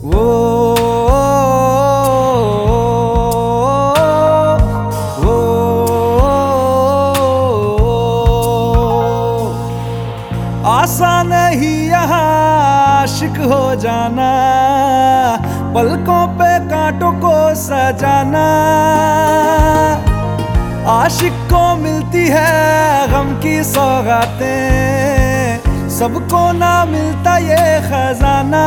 आसान ही यहाँ आशिक हो जाना पलकों पे कांटों को सजाना आशिक को मिलती है गम की सौगातें सबको ना मिलता ये खजाना।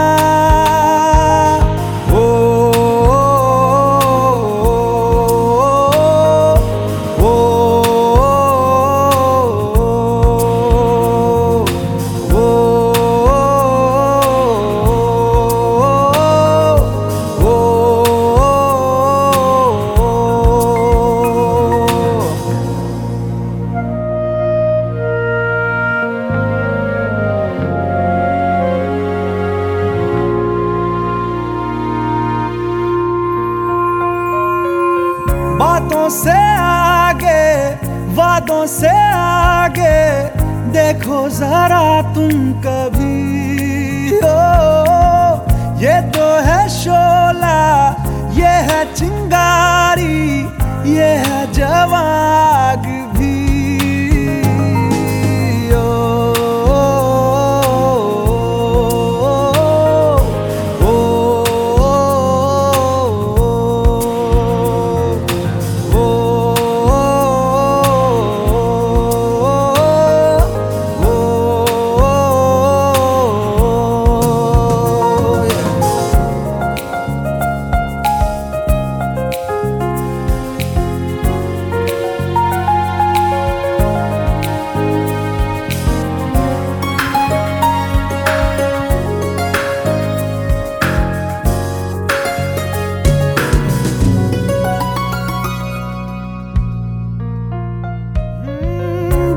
बातों से आगे, वादों से आगे, देखो जरा तुम कभी। ओ, ये तो है शोला, ये है चिंगारी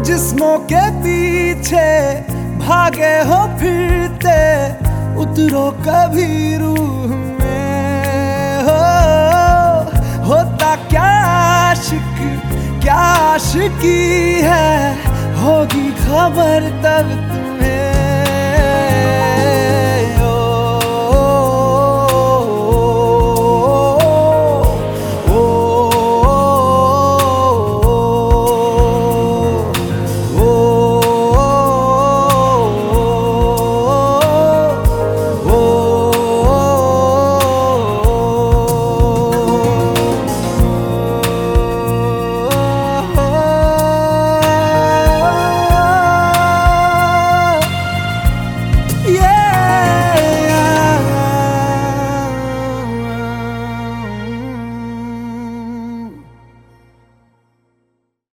जिस्मों के पीछे भागे हो फिरते, उतरो कभी रूह में। हो, होता क्या आशिक, क्या आशिकी है, होगी खबर तब तुम्हें।